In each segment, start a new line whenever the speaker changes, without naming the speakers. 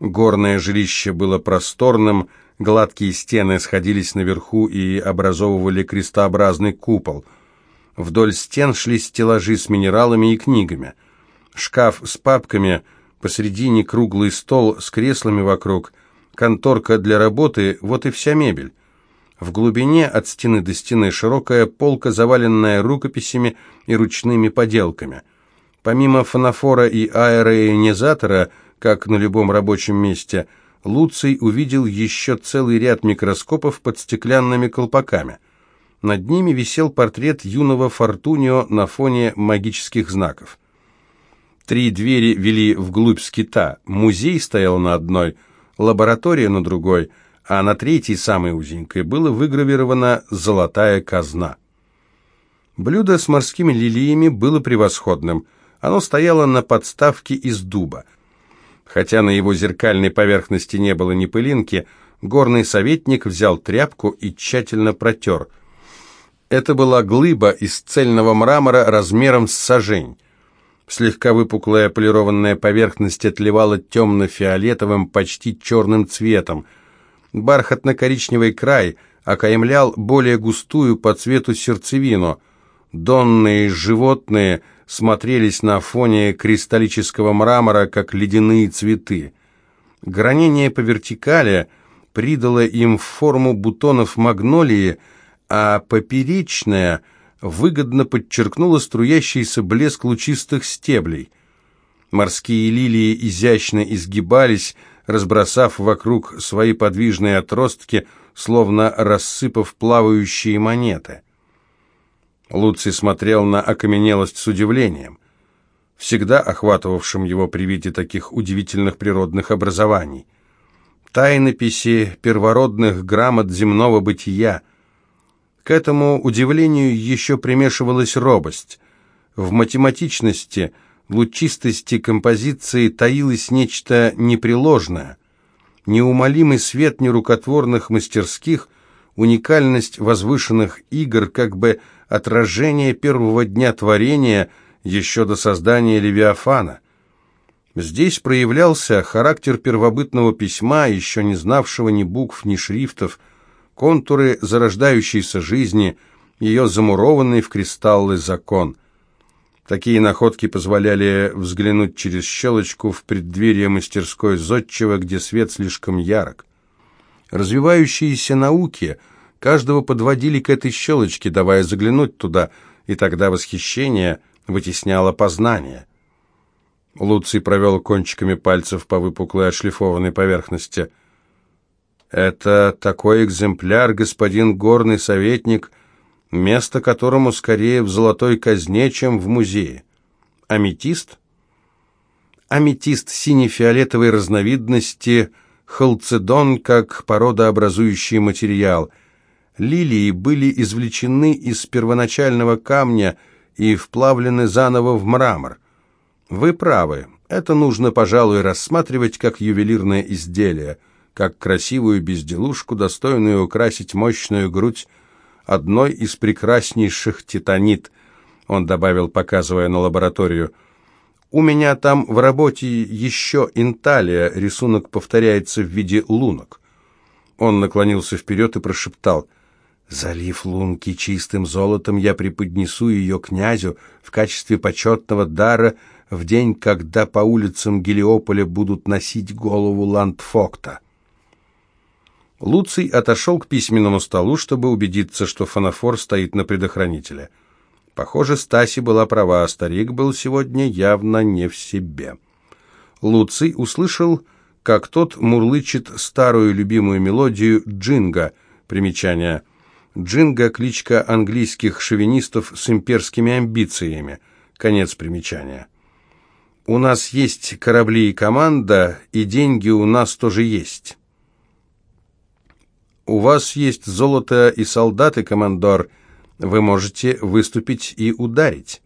Горное жилище было просторным, гладкие стены сходились наверху и образовывали крестообразный купол. Вдоль стен шли стеллажи с минералами и книгами. Шкаф с папками, посредине круглый стол с креслами вокруг, конторка для работы, вот и вся мебель. В глубине от стены до стены широкая полка, заваленная рукописями и ручными поделками. Помимо фонофора и аэроионизатора, как на любом рабочем месте, Луций увидел еще целый ряд микроскопов под стеклянными колпаками. Над ними висел портрет юного Фортунио на фоне магических знаков. Три двери вели вглубь скита. Музей стоял на одной – лаборатория на другой, а на третьей, самой узенькой, было выгравирована «золотая казна». Блюдо с морскими лилиями было превосходным. Оно стояло на подставке из дуба. Хотя на его зеркальной поверхности не было ни пылинки, горный советник взял тряпку и тщательно протер. Это была глыба из цельного мрамора размером с сажень. Слегка выпуклая полированная поверхность отливала темно-фиолетовым, почти черным цветом. Бархатно-коричневый край окаймлял более густую по цвету сердцевину. Донные животные смотрелись на фоне кристаллического мрамора, как ледяные цветы. Гранение по вертикали придало им форму бутонов магнолии, а поперечная — выгодно подчеркнула струящийся блеск лучистых стеблей. Морские лилии изящно изгибались, разбросав вокруг свои подвижные отростки, словно рассыпав плавающие монеты. Луций смотрел на окаменелость с удивлением, всегда охватывавшим его при виде таких удивительных природных образований. Тайнописи первородных грамот земного бытия — к этому удивлению еще примешивалась робость. В математичности, лучистости композиции таилось нечто непреложное. Неумолимый свет нерукотворных мастерских, уникальность возвышенных игр, как бы отражение первого дня творения еще до создания Левиафана. Здесь проявлялся характер первобытного письма, еще не знавшего ни букв, ни шрифтов, контуры зарождающейся жизни, ее замурованный в кристаллы закон. Такие находки позволяли взглянуть через щелочку в преддверие мастерской зодчего, где свет слишком ярок. Развивающиеся науки каждого подводили к этой щелочке, давая заглянуть туда, и тогда восхищение вытесняло познание. Луций провел кончиками пальцев по выпуклой отшлифованной поверхности – это такой экземпляр, господин горный советник, место которому скорее в золотой казне, чем в музее. Аметист? Аметист сине-фиолетовой разновидности, халцедон как породообразующий материал. Лилии были извлечены из первоначального камня и вплавлены заново в мрамор. Вы правы, это нужно, пожалуй, рассматривать как ювелирное изделие – как красивую безделушку, достойную украсить мощную грудь одной из прекраснейших титанит, он добавил, показывая на лабораторию. «У меня там в работе еще инталия, рисунок повторяется в виде лунок». Он наклонился вперед и прошептал, «Залив лунки чистым золотом, я преподнесу ее князю в качестве почетного дара в день, когда по улицам Гелиополя будут носить голову Ландфокта». Луций отошел к письменному столу, чтобы убедиться, что фонофор стоит на предохранителе. Похоже, Стаси была права, а старик был сегодня явно не в себе. Луций услышал, как тот мурлычет старую любимую мелодию «Джинга», примечание «Джинга» — кличка английских шовинистов с имперскими амбициями, конец примечания. «У нас есть корабли и команда, и деньги у нас тоже есть». У вас есть золото и солдаты, командор. Вы можете выступить и ударить.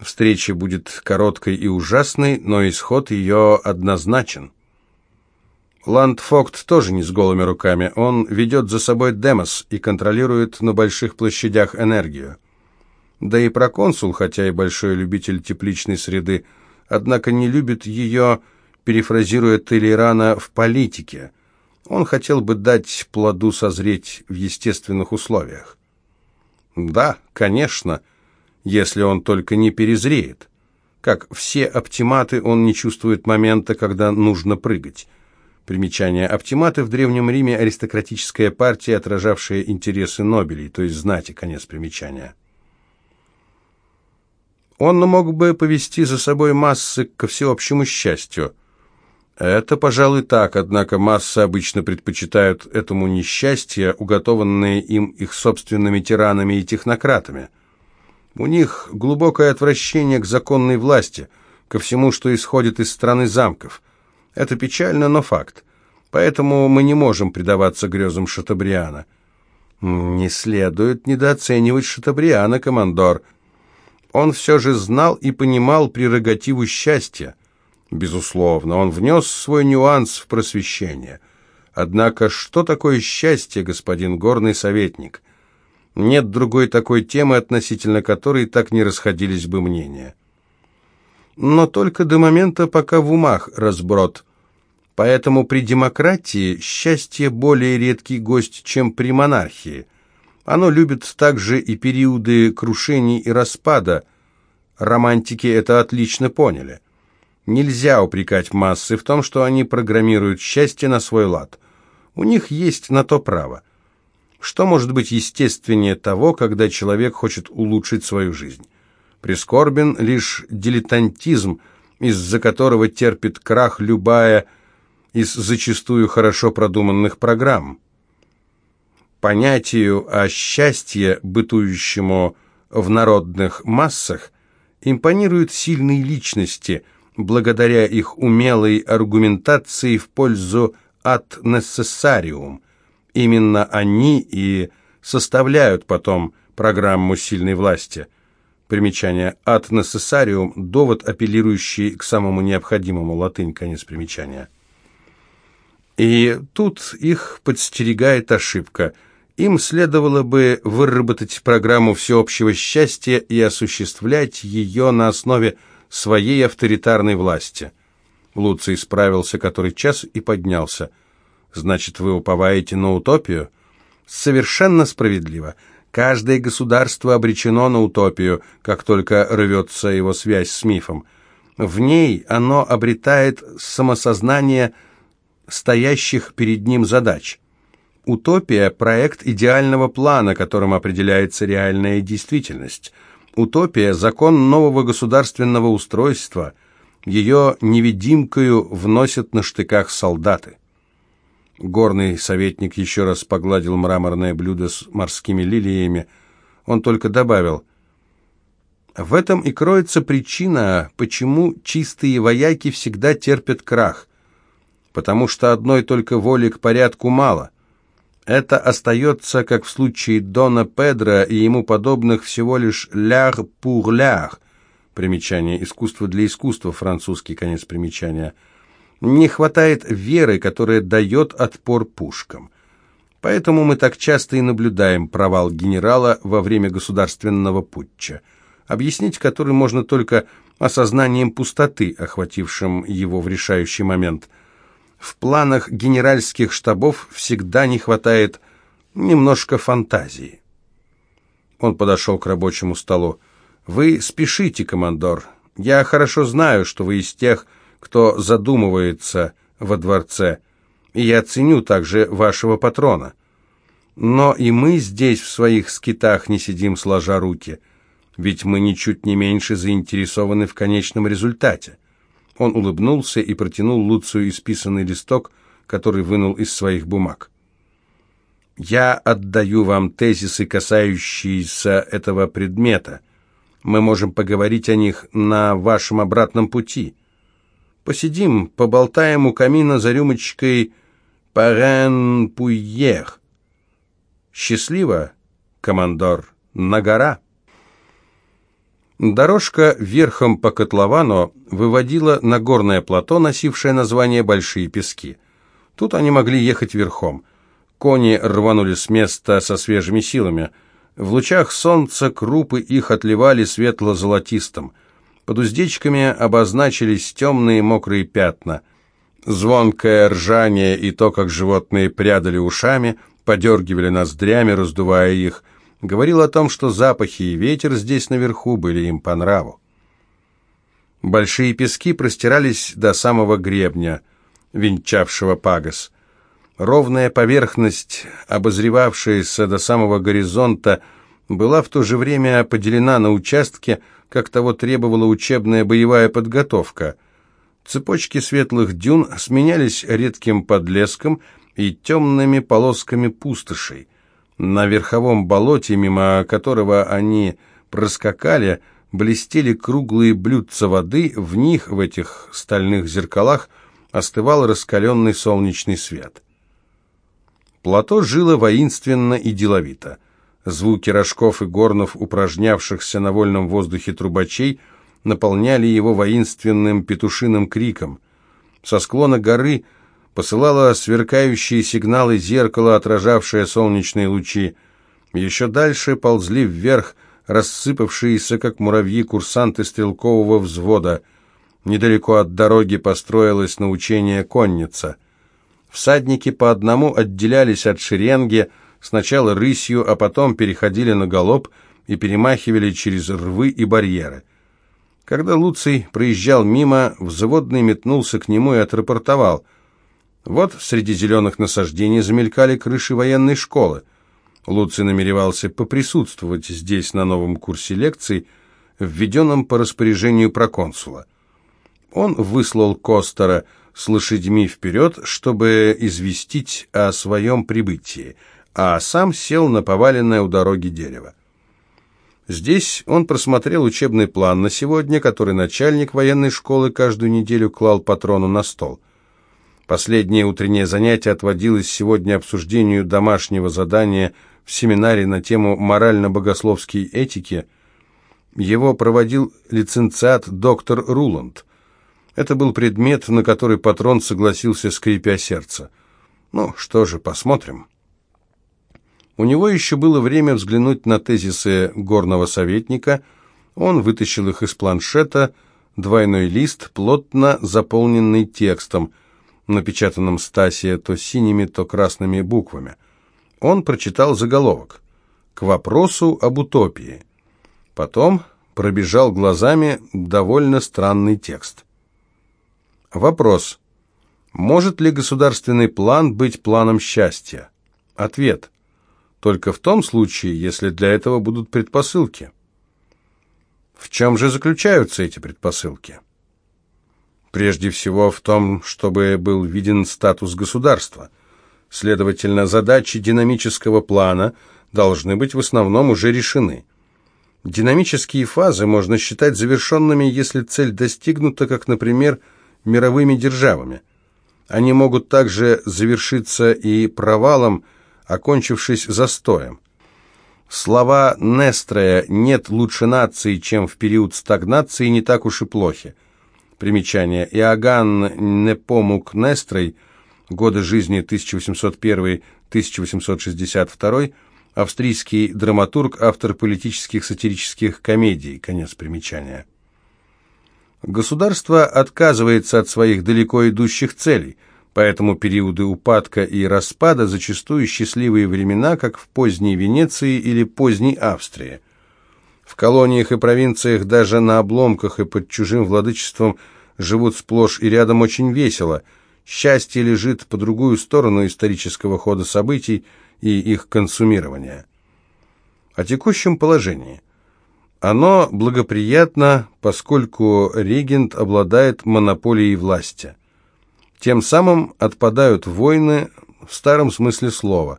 Встреча будет короткой и ужасной, но исход ее однозначен. Ландфокт тоже не с голыми руками. Он ведет за собой Демос и контролирует на больших площадях энергию. Да и проконсул, хотя и большой любитель тепличной среды, однако не любит ее перефразируя Толерана в политике. Он хотел бы дать плоду созреть в естественных условиях. Да, конечно, если он только не перезреет. Как все оптиматы, он не чувствует момента, когда нужно прыгать. Примечание. Оптиматы в Древнем Риме – аристократическая партия, отражавшая интересы Нобелей, то есть знати, конец примечания. Он мог бы повести за собой массы ко всеобщему счастью. Это, пожалуй, так, однако массы обычно предпочитают этому несчастье, уготованное им их собственными тиранами и технократами. У них глубокое отвращение к законной власти, ко всему, что исходит из страны замков – это печально, но факт. Поэтому мы не можем предаваться грезам Шатабриана. Не следует недооценивать Шатабриана, командор. Он все же знал и понимал прерогативу счастья. Безусловно, он внес свой нюанс в просвещение. Однако, что такое счастье, господин горный советник? Нет другой такой темы, относительно которой так не расходились бы мнения. Но только до момента, пока в умах разброд. Поэтому при демократии счастье более редкий гость, чем при монархии. Оно любит также и периоды крушений и распада. Романтики это отлично поняли. Нельзя упрекать массы в том, что они программируют счастье на свой лад. У них есть на то право. Что может быть естественнее того, когда человек хочет улучшить свою жизнь? Прискорбен лишь дилетантизм, из-за которого терпит крах любая из зачастую хорошо продуманных программ. Понятию о счастье, бытующему в народных массах, импонируют сильные личности, благодаря их умелой аргументации в пользу ad necessarium. Именно они и составляют потом программу сильной власти. Примечание ad necessarium – довод, апеллирующий к самому необходимому, латынь, конец примечания. И тут их подстерегает ошибка. Им следовало бы выработать программу всеобщего счастья и осуществлять ее на основе своей авторитарной власти. Луций справился который час и поднялся. «Значит, вы уповаете на утопию?» «Совершенно справедливо. Каждое государство обречено на утопию, как только рвется его связь с мифом. В ней оно обретает самосознание – стоящих перед ним задач. Утопия – проект идеального плана, которым определяется реальная действительность. Утопия – закон нового государственного устройства. Ее невидимкою вносят на штыках солдаты. Горный советник еще раз погладил мраморное блюдо с морскими лилиями. Он только добавил – в этом и кроется причина, почему чистые вояки всегда терпят крах потому что одной только воли к порядку мало. Это остается, как в случае Дона Педро и ему подобных, всего лишь «ляр пур ляр». Примечание «Искусство для искусства», французский конец примечания. Не хватает веры, которая дает отпор пушкам. Поэтому мы так часто и наблюдаем провал генерала во время государственного путча, объяснить который можно только осознанием пустоты, охватившим его в решающий момент – в планах генеральских штабов всегда не хватает немножко фантазии. Он подошел к рабочему столу. «Вы спешите, командор. Я хорошо знаю, что вы из тех, кто задумывается во дворце, и я ценю также вашего патрона. Но и мы здесь в своих скитах не сидим сложа руки, ведь мы ничуть не меньше заинтересованы в конечном результате. Он улыбнулся и протянул Луцию исписанный листок, который вынул из своих бумаг. «Я отдаю вам тезисы, касающиеся этого предмета. Мы можем поговорить о них на вашем обратном пути. Посидим, поболтаем у камина за рюмочкой «Парен Пуйер». Счастливо, командор, на гора. Дорожка верхом по котловану выводила на горное плато, носившее название «Большие пески». Тут они могли ехать верхом. Кони рванули с места со свежими силами. В лучах солнца крупы их отливали светло-золотистым. Под уздечками обозначились темные мокрые пятна. Звонкое ржание и то, как животные прядали ушами, подергивали ноздрями, раздувая их, говорил о том, что запахи и ветер здесь наверху были им по нраву. Большие пески простирались до самого гребня, венчавшего пагос. Ровная поверхность, обозревавшаяся до самого горизонта, была в то же время поделена на участки, как того требовала учебная боевая подготовка. Цепочки светлых дюн сменялись редким подлеском и темными полосками пустошей. На верховом болоте, мимо которого они проскакали, блестели круглые блюдца воды, в них, в этих стальных зеркалах, остывал раскаленный солнечный свет. Плато жило воинственно и деловито. Звуки рожков и горнов, упражнявшихся на вольном воздухе трубачей, наполняли его воинственным петушиным криком. Со склона горы посылало сверкающие сигналы зеркало, отражавшее солнечные лучи. Еще дальше ползли вверх рассыпавшиеся, как муравьи, курсанты стрелкового взвода. Недалеко от дороги построилась на учение конница. Всадники по одному отделялись от шеренги, сначала рысью, а потом переходили на галоп и перемахивали через рвы и барьеры. Когда Луций проезжал мимо, взводный метнулся к нему и отрапортовал. Вот среди зеленых насаждений замелькали крыши военной школы. Луций намеревался поприсутствовать здесь на новом курсе лекций, введенном по распоряжению проконсула. Он выслал Костера с лошадьми вперед, чтобы известить о своем прибытии – а сам сел на поваленное у дороги дерево. Здесь он просмотрел учебный план на сегодня, который начальник военной школы каждую неделю клал патрону на стол. Последнее утреннее занятие отводилось сегодня обсуждению домашнего задания в семинаре на тему морально-богословской этики. Его проводил лиценциат доктор Руланд. Это был предмет, на который патрон согласился, скрипя сердце. Ну, что же, посмотрим. У него еще было время взглянуть на тезисы горного советника. Он вытащил их из планшета, двойной лист, плотно заполненный текстом, напечатанным Стасия то синими, то красными буквами. Он прочитал заголовок «К вопросу об утопии». Потом пробежал глазами довольно странный текст. Вопрос. Может ли государственный план быть планом счастья? Ответ только в том случае, если для этого будут предпосылки. В чем же заключаются эти предпосылки? Прежде всего в том, чтобы был виден статус государства. Следовательно, задачи динамического плана должны быть в основном уже решены. Динамические фазы можно считать завершенными, если цель достигнута, как, например, мировыми державами. Они могут также завершиться и провалом, окончившись застоем. Слова Нестроя «нет лучше нации, чем в период стагнации» не так уж и плохи. Примечание. Иоганн Непомук Нестрой, годы жизни 1801-1862, австрийский драматург, автор политических сатирических комедий. Конец примечания. Государство отказывается от своих далеко идущих целей – Поэтому периоды упадка и распада зачастую счастливые времена, как в поздней Венеции или поздней Австрии. В колониях и провинциях даже на обломках и под чужим владычеством живут сплошь и рядом очень весело. Счастье лежит по другую сторону исторического хода событий и их консумирования. О текущем положении. Оно благоприятно, поскольку регент обладает монополией власти – тем самым отпадают войны в старом смысле слова.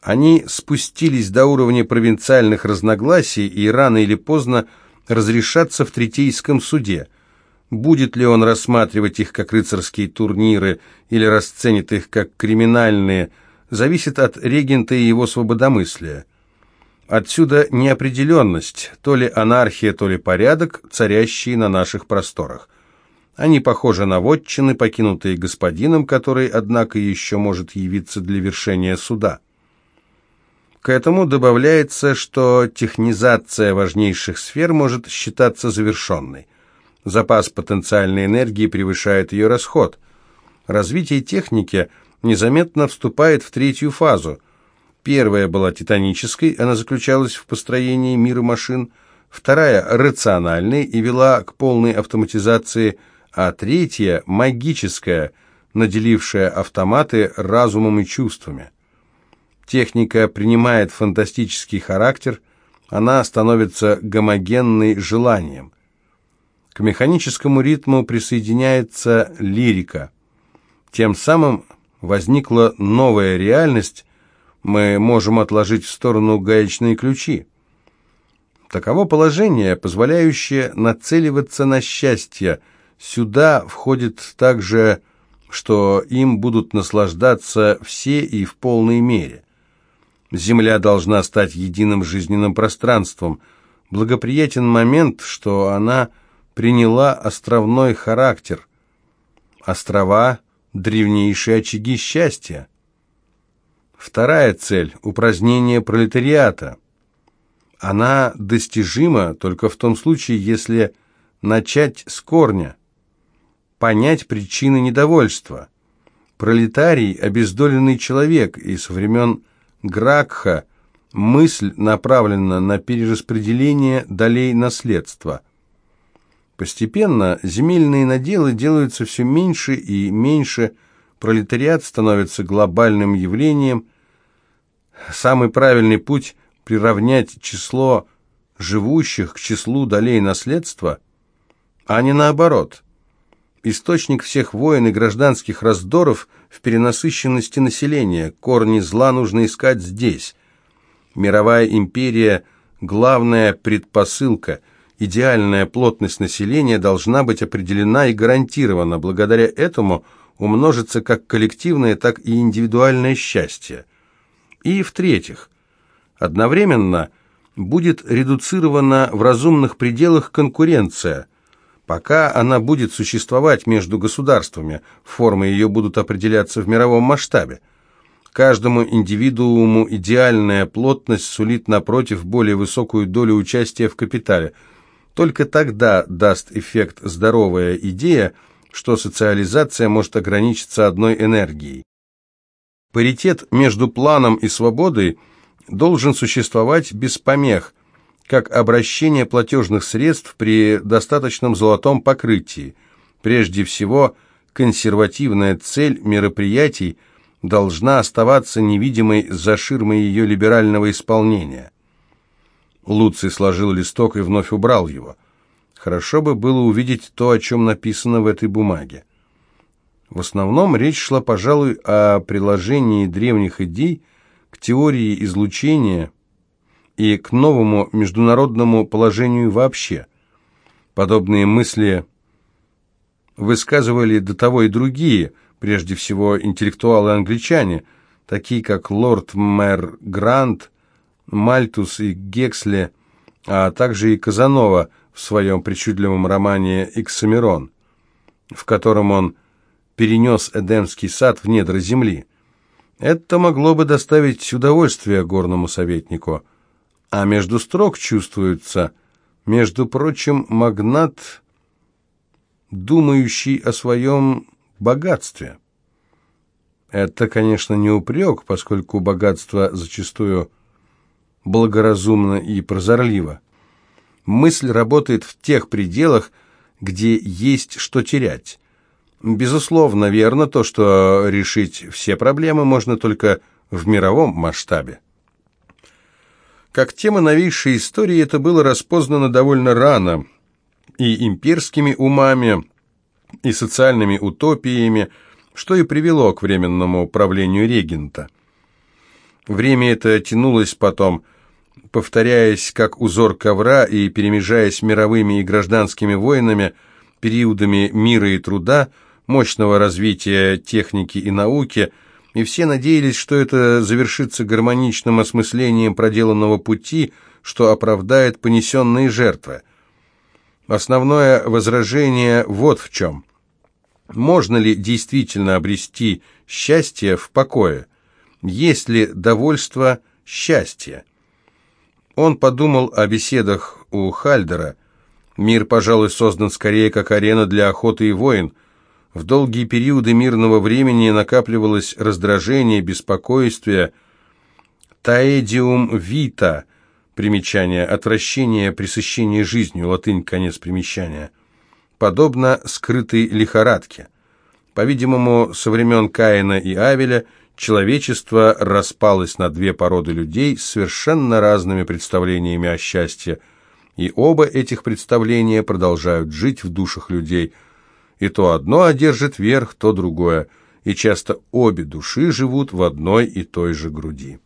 Они спустились до уровня провинциальных разногласий и рано или поздно разрешатся в Третейском суде. Будет ли он рассматривать их как рыцарские турниры или расценит их как криминальные, зависит от регента и его свободомыслия. Отсюда неопределенность, то ли анархия, то ли порядок, царящие на наших просторах. Они похожи на вотчины, покинутые господином, который, однако, еще может явиться для вершения суда. К этому добавляется, что технизация важнейших сфер может считаться завершенной. Запас потенциальной энергии превышает ее расход. Развитие техники незаметно вступает в третью фазу. Первая была титанической, она заключалась в построении мира машин, вторая – рациональной и вела к полной автоматизации, а третья – магическая, наделившая автоматы разумом и чувствами. Техника принимает фантастический характер, она становится гомогенной желанием. К механическому ритму присоединяется лирика. Тем самым возникла новая реальность, мы можем отложить в сторону гаечные ключи. Таково положение, позволяющее нацеливаться на счастье. Сюда входит также, что им будут наслаждаться все и в полной мере. Земля должна стать единым жизненным пространством. Благоприятен момент, что она приняла островной характер. Острова – древнейшие очаги счастья. Вторая цель – упразднение пролетариата. Она достижима только в том случае, если начать с корня, понять причины недовольства. Пролетарий – обездоленный человек, и со времен Гракха мысль направлена на перераспределение долей наследства. Постепенно земельные наделы делаются все меньше и меньше, пролетариат становится глобальным явлением. Самый правильный путь – приравнять число живущих к числу долей наследства, а не наоборот – Источник всех войн и гражданских раздоров в перенасыщенности населения. Корни зла нужно искать здесь. Мировая империя – главная предпосылка. Идеальная плотность населения должна быть определена и гарантирована. Благодаря этому умножится как коллективное, так и индивидуальное счастье. И, в-третьих, одновременно будет редуцирована в разумных пределах конкуренция – Пока она будет существовать между государствами, формы ее будут определяться в мировом масштабе. Каждому индивидууму идеальная плотность сулит напротив более высокую долю участия в капитале. Только тогда даст эффект здоровая идея, что социализация может ограничиться одной энергией. Паритет между планом и свободой должен существовать без помех, как обращение платежных средств при достаточном золотом покрытии. Прежде всего, консервативная цель мероприятий должна оставаться невидимой за ширмой ее либерального исполнения. Луций сложил листок и вновь убрал его. Хорошо бы было увидеть то, о чем написано в этой бумаге. В основном речь шла, пожалуй, о приложении древних идей к теории излучения и к новому международному положению вообще. Подобные мысли высказывали до того и другие, прежде всего интеллектуалы-англичане, такие как лорд-мэр Грант, Мальтус и Гексли, а также и Казанова в своем причудливом романе «Иксамерон», в котором он перенес Эдемский сад в недра земли. Это могло бы доставить удовольствие горному советнику – а между строк чувствуется, между прочим, магнат, думающий о своем богатстве. Это, конечно, не упрек, поскольку богатство зачастую благоразумно и прозорливо. Мысль работает в тех пределах, где есть что терять. Безусловно, верно то, что решить все проблемы можно только в мировом масштабе. Как тема новейшей истории это было распознано довольно рано и имперскими умами, и социальными утопиями, что и привело к временному правлению регента. Время это тянулось потом, повторяясь как узор ковра и перемежаясь мировыми и гражданскими войнами, периодами мира и труда, мощного развития техники и науки – и все надеялись, что это завершится гармоничным осмыслением проделанного пути, что оправдает понесенные жертвы. Основное возражение вот в чем. Можно ли действительно обрести счастье в покое? Есть ли довольство счастья? Он подумал о беседах у Хальдера. Мир, пожалуй, создан скорее как арена для охоты и войн. В долгие периоды мирного времени накапливалось раздражение, беспокойствие, таэдиум вита, примечание, отвращение, пресыщение жизнью, латынь, конец примечания, подобно скрытой лихорадке. По-видимому, со времен Каина и Авеля человечество распалось на две породы людей с совершенно разными представлениями о счастье, и оба этих представления продолжают жить в душах людей – и то одно одержит верх, то другое, и часто обе души живут в одной и той же груди.